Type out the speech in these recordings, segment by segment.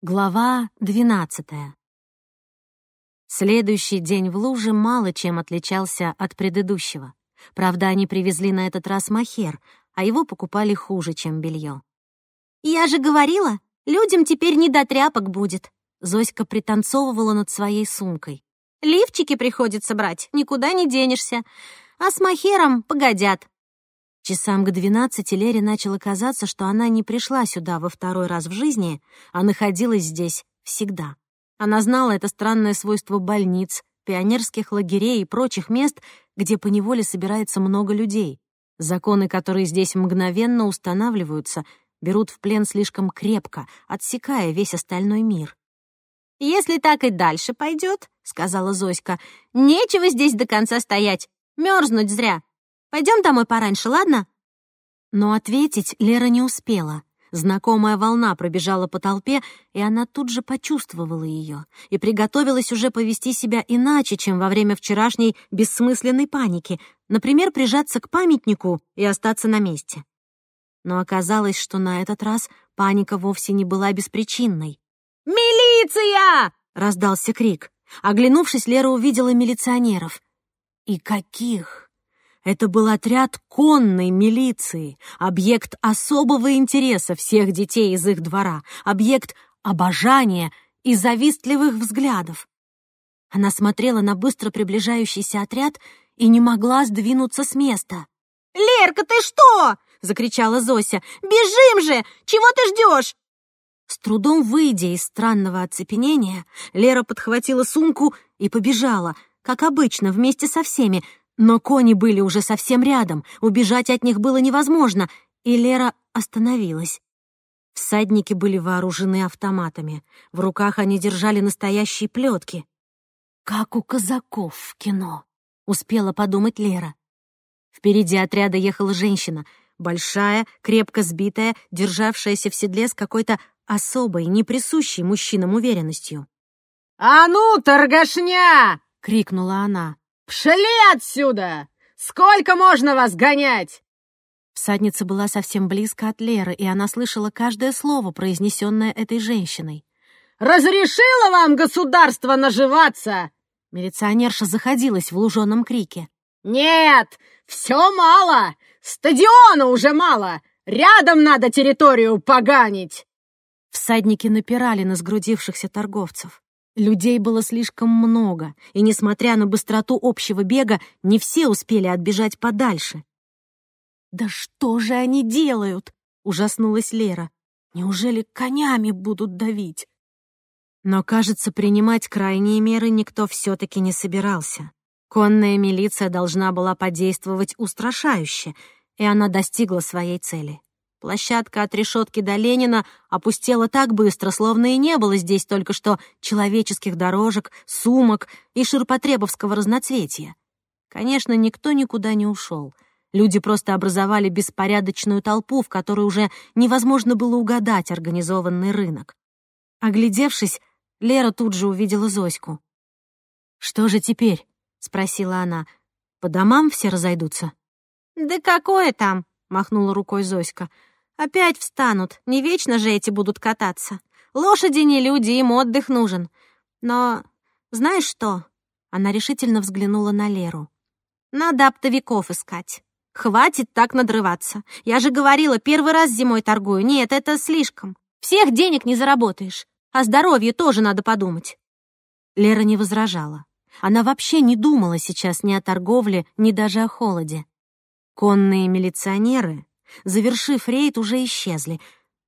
Глава двенадцатая. Следующий день в луже мало чем отличался от предыдущего. Правда, они привезли на этот раз махер, а его покупали хуже, чем белье. «Я же говорила, людям теперь не до тряпок будет», Зоська пританцовывала над своей сумкой. «Лифчики приходится брать, никуда не денешься. А с махером погодят. Часам к двенадцати Лере начало казаться, что она не пришла сюда во второй раз в жизни, а находилась здесь всегда. Она знала это странное свойство больниц, пионерских лагерей и прочих мест, где поневоле собирается много людей. Законы, которые здесь мгновенно устанавливаются, берут в плен слишком крепко, отсекая весь остальной мир. «Если так и дальше пойдет, — сказала Зоська, — нечего здесь до конца стоять, мерзнуть зря. Пойдем домой пораньше, ладно?» Но ответить Лера не успела. Знакомая волна пробежала по толпе, и она тут же почувствовала ее и приготовилась уже повести себя иначе, чем во время вчерашней бессмысленной паники, например, прижаться к памятнику и остаться на месте. Но оказалось, что на этот раз паника вовсе не была беспричинной. «Милиция!» — раздался крик. Оглянувшись, Лера увидела милиционеров. И каких! Это был отряд конной милиции, объект особого интереса всех детей из их двора, объект обожания и завистливых взглядов. Она смотрела на быстро приближающийся отряд и не могла сдвинуться с места. «Лерка, ты что?» — закричала Зося. «Бежим же! Чего ты ждешь?» С трудом выйдя из странного оцепенения, Лера подхватила сумку и побежала, как обычно, вместе со всеми, но кони были уже совсем рядом, убежать от них было невозможно, и Лера остановилась. Всадники были вооружены автоматами. В руках они держали настоящие плетки. «Как у казаков в кино», — успела подумать Лера. Впереди отряда ехала женщина, большая, крепко сбитая, державшаяся в седле с какой-то особой, неприсущей мужчинам уверенностью. «А ну, торгашня!» — крикнула она. «Пшли отсюда! Сколько можно вас гонять?» Всадница была совсем близко от Леры, и она слышала каждое слово, произнесенное этой женщиной. «Разрешила вам государство наживаться?» Милиционерша заходилась в луженом крике. «Нет, все мало! Стадиона уже мало! Рядом надо территорию поганить!» Всадники напирали на сгрудившихся торговцев. Людей было слишком много, и, несмотря на быстроту общего бега, не все успели отбежать подальше. «Да что же они делают?» — ужаснулась Лера. «Неужели конями будут давить?» Но, кажется, принимать крайние меры никто все-таки не собирался. Конная милиция должна была подействовать устрашающе, и она достигла своей цели. Площадка от решетки до Ленина опустела так быстро, словно и не было здесь только что человеческих дорожек, сумок и ширпотребовского разноцветия. Конечно, никто никуда не ушел. Люди просто образовали беспорядочную толпу, в которой уже невозможно было угадать организованный рынок. Оглядевшись, Лера тут же увидела Зоську. «Что же теперь?» — спросила она. «По домам все разойдутся?» «Да какое там?» — махнула рукой Зоська. Опять встанут, не вечно же эти будут кататься. Лошади не люди, им отдых нужен. Но знаешь что? Она решительно взглянула на Леру. Надо оптовиков искать. Хватит так надрываться. Я же говорила, первый раз зимой торгую. Нет, это слишком. Всех денег не заработаешь. О здоровье тоже надо подумать. Лера не возражала. Она вообще не думала сейчас ни о торговле, ни даже о холоде. Конные милиционеры завершив рейд, уже исчезли,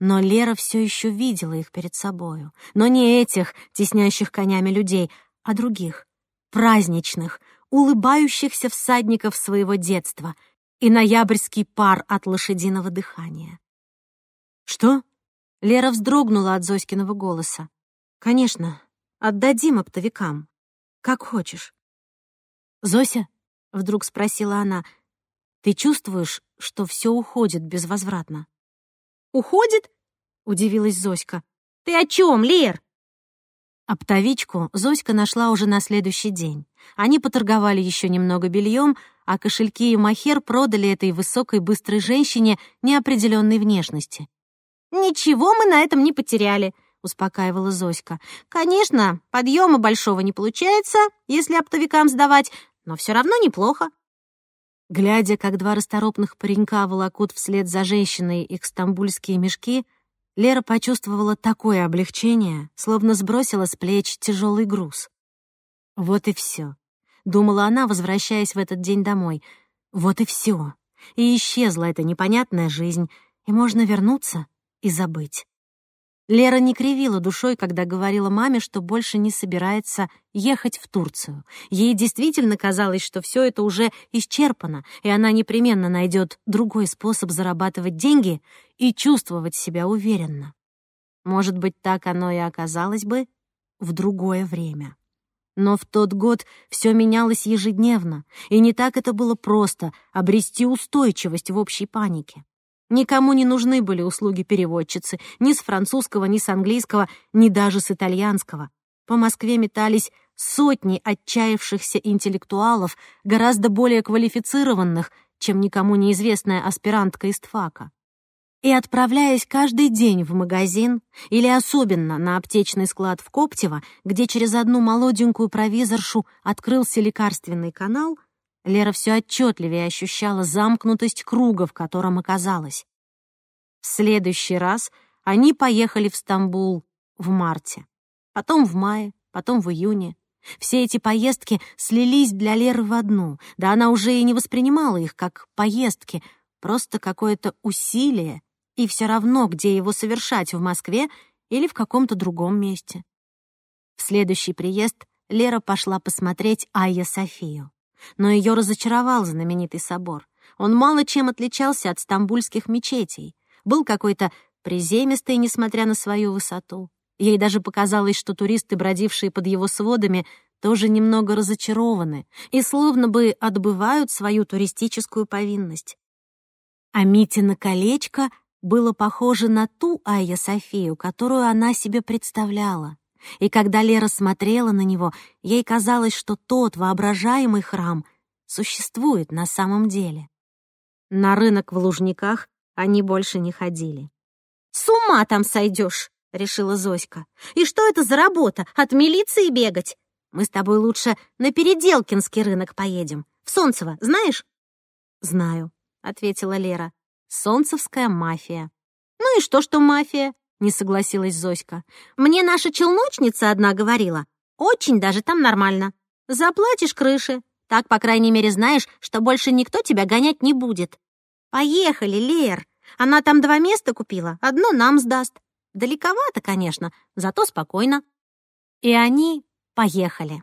но Лера все еще видела их перед собою. Но не этих, теснящих конями людей, а других, праздничных, улыбающихся всадников своего детства и ноябрьский пар от лошадиного дыхания. «Что?» — Лера вздрогнула от Зоськиного голоса. «Конечно, отдадим оптовикам. Как хочешь». «Зося?» — вдруг спросила она — ты чувствуешь, что все уходит безвозвратно?» «Уходит?» — удивилась Зоська. «Ты о чем, Лер?» Оптовичку Зоська нашла уже на следующий день. Они поторговали еще немного бельем, а кошельки и махер продали этой высокой быстрой женщине неопределенной внешности. «Ничего мы на этом не потеряли. — успокаивала Зоська. «Конечно, подъема большого не получается, если оптовикам сдавать, но все равно неплохо». Глядя, как два расторопных паренька волокут вслед за женщиной их стамбульские мешки, Лера почувствовала такое облегчение, словно сбросила с плеч тяжелый груз. Вот и все, думала она, возвращаясь в этот день домой. Вот и все. И исчезла эта непонятная жизнь, и можно вернуться и забыть. Лера не кривила душой, когда говорила маме, что больше не собирается ехать в Турцию. Ей действительно казалось, что все это уже исчерпано, и она непременно найдет другой способ зарабатывать деньги и чувствовать себя уверенно. Может быть, так оно и оказалось бы в другое время. Но в тот год все менялось ежедневно, и не так это было просто обрести устойчивость в общей панике. Никому не нужны были услуги переводчицы, ни с французского, ни с английского, ни даже с итальянского. По Москве метались сотни отчаявшихся интеллектуалов, гораздо более квалифицированных, чем никому неизвестная аспирантка из ТФАКа. И отправляясь каждый день в магазин или особенно на аптечный склад в Коптево, где через одну молоденькую провизоршу открылся лекарственный канал — Лера все отчетливее ощущала замкнутость круга, в котором оказалась. В следующий раз они поехали в Стамбул в марте, потом в мае, потом в июне. Все эти поездки слились для Леры в одну, да она уже и не воспринимала их как поездки, просто какое-то усилие, и все равно, где его совершать, в Москве или в каком-то другом месте. В следующий приезд Лера пошла посмотреть Айя Софию. Но ее разочаровал знаменитый собор. Он мало чем отличался от стамбульских мечетей. Был какой-то приземистый, несмотря на свою высоту. Ей даже показалось, что туристы, бродившие под его сводами, тоже немного разочарованы и словно бы отбывают свою туристическую повинность. А Митина колечко было похоже на ту Айя Софию, которую она себе представляла. И когда Лера смотрела на него, ей казалось, что тот воображаемый храм существует на самом деле. На рынок в Лужниках они больше не ходили. «С ума там сойдешь!» — решила Зоська. «И что это за работа? От милиции бегать? Мы с тобой лучше на Переделкинский рынок поедем. В Солнцево, знаешь?» «Знаю», — ответила Лера. «Солнцевская мафия». «Ну и что, что мафия? — не согласилась Зоська. «Мне наша челночница одна говорила. Очень даже там нормально. Заплатишь крыши. Так, по крайней мере, знаешь, что больше никто тебя гонять не будет. Поехали, Лер. Она там два места купила, одно нам сдаст. Далековато, конечно, зато спокойно». И они поехали.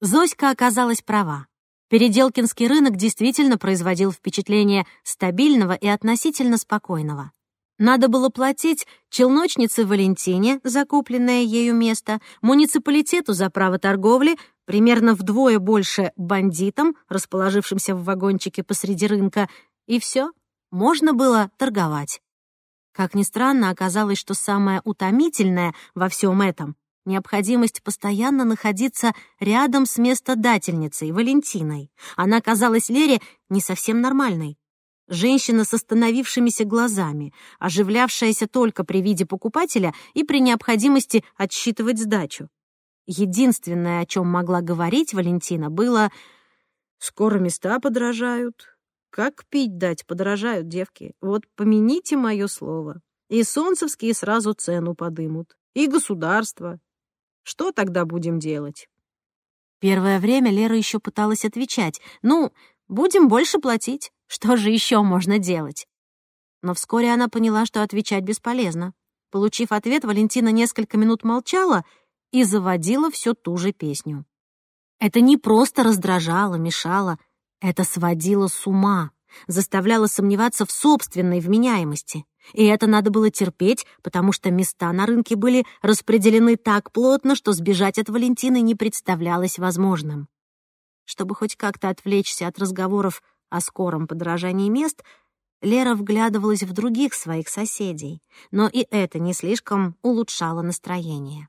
Зоська оказалась права. Переделкинский рынок действительно производил впечатление стабильного и относительно спокойного. Надо было платить челночнице Валентине, закупленное ею место, муниципалитету за право торговли, примерно вдвое больше бандитам, расположившимся в вагончике посреди рынка, и все, можно было торговать. Как ни странно, оказалось, что самое утомительное во всем этом — необходимость постоянно находиться рядом с местодательницей, Валентиной. Она казалась Лере не совсем нормальной. Женщина с остановившимися глазами, оживлявшаяся только при виде покупателя и при необходимости отсчитывать сдачу. Единственное, о чем могла говорить Валентина, было «Скоро места подорожают. Как пить дать подорожают, девки? Вот помяните мое слово. И солнцевские сразу цену подымут, и государство. Что тогда будем делать?» Первое время Лера еще пыталась отвечать. «Ну, будем больше платить. Что же еще можно делать? Но вскоре она поняла, что отвечать бесполезно. Получив ответ, Валентина несколько минут молчала и заводила всю ту же песню. Это не просто раздражало, мешало, это сводило с ума, заставляло сомневаться в собственной вменяемости. И это надо было терпеть, потому что места на рынке были распределены так плотно, что сбежать от Валентины не представлялось возможным. Чтобы хоть как-то отвлечься от разговоров о скором подражании мест, Лера вглядывалась в других своих соседей, но и это не слишком улучшало настроение.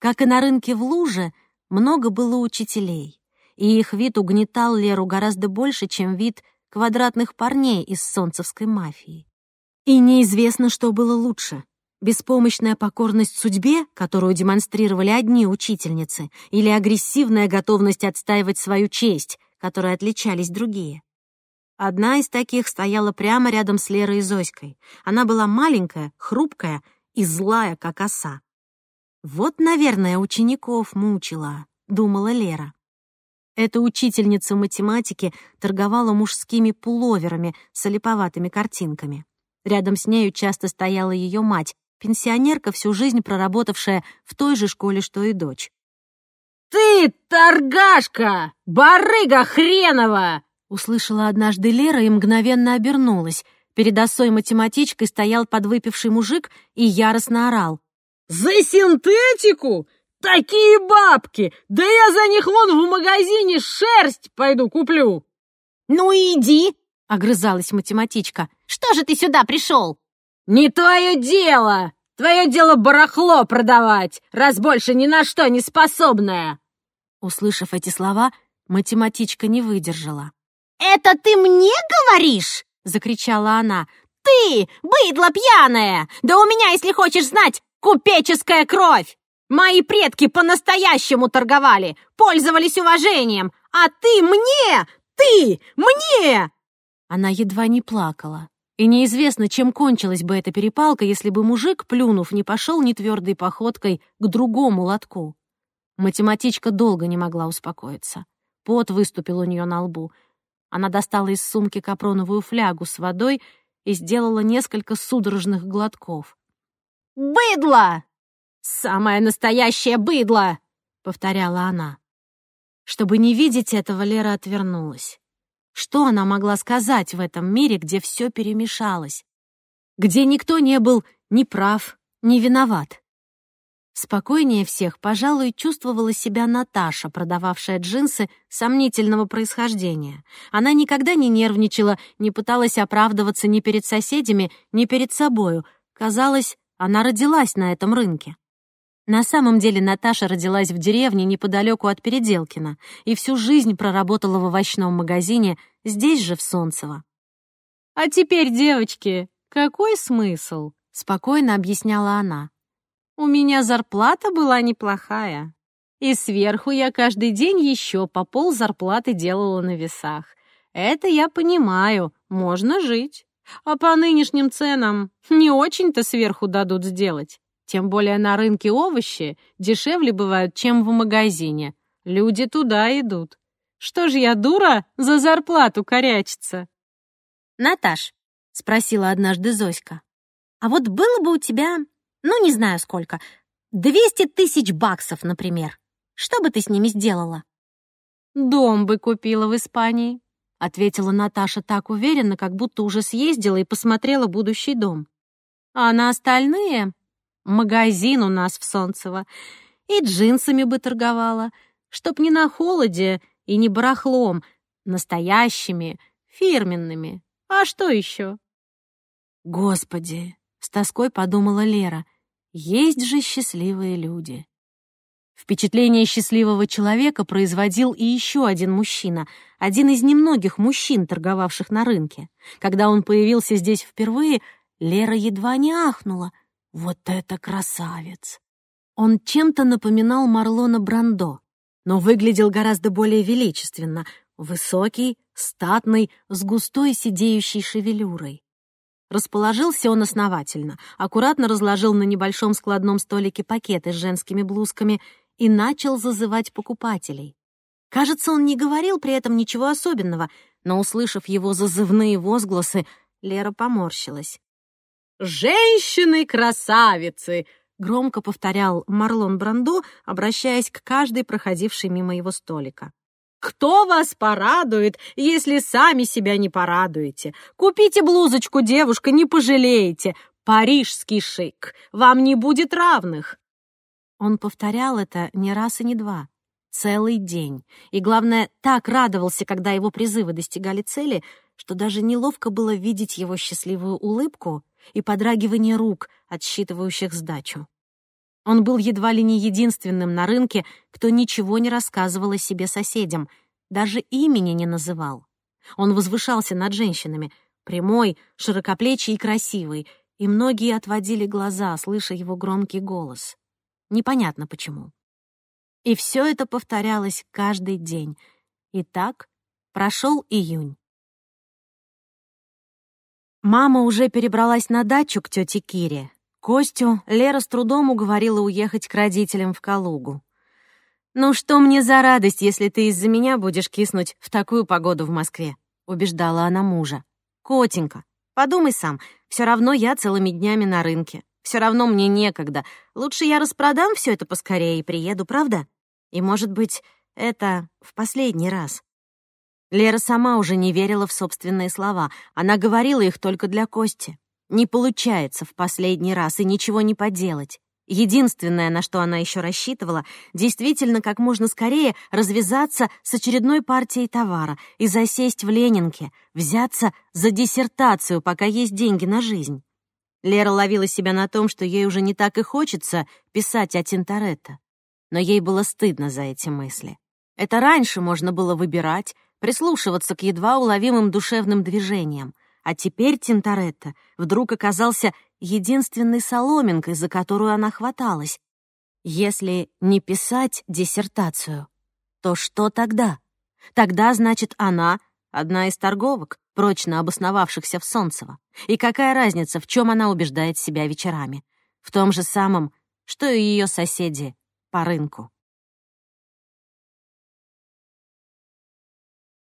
Как и на рынке в Луже, много было учителей, и их вид угнетал Леру гораздо больше, чем вид квадратных парней из солнцевской мафии. И неизвестно, что было лучше — Беспомощная покорность судьбе, которую демонстрировали одни учительницы, или агрессивная готовность отстаивать свою честь, которой отличались другие. Одна из таких стояла прямо рядом с Лерой и Зоськой. Она была маленькая, хрупкая и злая, как оса. «Вот, наверное, учеников мучила», — думала Лера. Эта учительница математики торговала мужскими пуловерами с олиповатыми картинками. Рядом с нею часто стояла ее мать, пенсионерка, всю жизнь проработавшая в той же школе, что и дочь. «Ты торгашка! Барыга хренова!» Услышала однажды Лера и мгновенно обернулась. Перед осой математичкой стоял подвыпивший мужик и яростно орал. «За синтетику? Такие бабки! Да я за них вон в магазине шерсть пойду куплю!» «Ну иди!» — огрызалась математичка. «Что же ты сюда пришел?» «Не твое дело! Твое дело барахло продавать, раз больше ни на что не способная!» Услышав эти слова, математичка не выдержала. «Это ты мне говоришь?» — закричала она. «Ты, быдло пьяная! Да у меня, если хочешь знать, купеческая кровь! Мои предки по-настоящему торговали, пользовались уважением, а ты мне! Ты мне!» Она едва не плакала. И неизвестно, чем кончилась бы эта перепалка, если бы мужик, плюнув, не пошел нетвердой походкой к другому лотку. Математичка долго не могла успокоиться. Пот выступил у нее на лбу. Она достала из сумки капроновую флягу с водой и сделала несколько судорожных глотков. «Быдло! Самое настоящее быдло!» — повторяла она. Чтобы не видеть этого, Лера отвернулась. Что она могла сказать в этом мире, где все перемешалось? Где никто не был ни прав, ни виноват? Спокойнее всех, пожалуй, чувствовала себя Наташа, продававшая джинсы сомнительного происхождения. Она никогда не нервничала, не пыталась оправдываться ни перед соседями, ни перед собою. Казалось, она родилась на этом рынке. На самом деле Наташа родилась в деревне неподалеку от Переделкина и всю жизнь проработала в овощном магазине здесь же, в Солнцево. «А теперь, девочки, какой смысл?» — спокойно объясняла она. У меня зарплата была неплохая. И сверху я каждый день еще по пол зарплаты делала на весах. Это я понимаю, можно жить. А по нынешним ценам не очень-то сверху дадут сделать. Тем более на рынке овощи дешевле бывают, чем в магазине. Люди туда идут. Что ж я, дура, за зарплату корячиться? «Наташ», — спросила однажды Зоська, «а вот было бы у тебя ну, не знаю сколько. Двести тысяч баксов, например. Что бы ты с ними сделала?» «Дом бы купила в Испании», — ответила Наташа так уверенно, как будто уже съездила и посмотрела будущий дом. «А на остальные — магазин у нас в Солнцево. И джинсами бы торговала, чтоб не на холоде и не барахлом, настоящими, фирменными. А что еще?» «Господи!» — с тоской подумала Лера. Есть же счастливые люди. Впечатление счастливого человека производил и еще один мужчина, один из немногих мужчин, торговавших на рынке. Когда он появился здесь впервые, Лера едва не ахнула. Вот это красавец! Он чем-то напоминал Марлона Брандо, но выглядел гораздо более величественно, высокий, статный, с густой сидеющей шевелюрой. Расположился он основательно, аккуратно разложил на небольшом складном столике пакеты с женскими блузками и начал зазывать покупателей. Кажется, он не говорил при этом ничего особенного, но, услышав его зазывные возгласы, Лера поморщилась. «Женщины-красавицы!» — громко повторял Марлон Брандо, обращаясь к каждой проходившей мимо его столика. Кто вас порадует, если сами себя не порадуете? Купите блузочку, девушка, не пожалеете. Парижский шик. Вам не будет равных. Он повторял это не раз и не два. Целый день. И, главное, так радовался, когда его призывы достигали цели, что даже неловко было видеть его счастливую улыбку и подрагивание рук, отсчитывающих сдачу. Он был едва ли не единственным на рынке, кто ничего не рассказывал о себе соседям, даже имени не называл. Он возвышался над женщинами, прямой, широкоплечий и красивый, и многие отводили глаза, слыша его громкий голос. Непонятно почему. И все это повторялось каждый день. И так прошел июнь. Мама уже перебралась на дачу к тете Кире. Костю Лера с трудом уговорила уехать к родителям в Калугу. «Ну что мне за радость, если ты из-за меня будешь киснуть в такую погоду в Москве?» — убеждала она мужа. «Котенька, подумай сам, все равно я целыми днями на рынке. Все равно мне некогда. Лучше я распродам все это поскорее и приеду, правда? И, может быть, это в последний раз». Лера сама уже не верила в собственные слова. Она говорила их только для Кости. Не получается в последний раз, и ничего не поделать. Единственное, на что она еще рассчитывала, действительно как можно скорее развязаться с очередной партией товара и засесть в Ленинке, взяться за диссертацию, пока есть деньги на жизнь. Лера ловила себя на том, что ей уже не так и хочется писать о Тинторетто. Но ей было стыдно за эти мысли. Это раньше можно было выбирать, прислушиваться к едва уловимым душевным движениям, а теперь Тинторетто вдруг оказался единственной соломинкой, за которую она хваталась. Если не писать диссертацию, то что тогда? Тогда, значит, она — одна из торговок, прочно обосновавшихся в Солнцево. И какая разница, в чем она убеждает себя вечерами? В том же самом, что и ее соседи по рынку.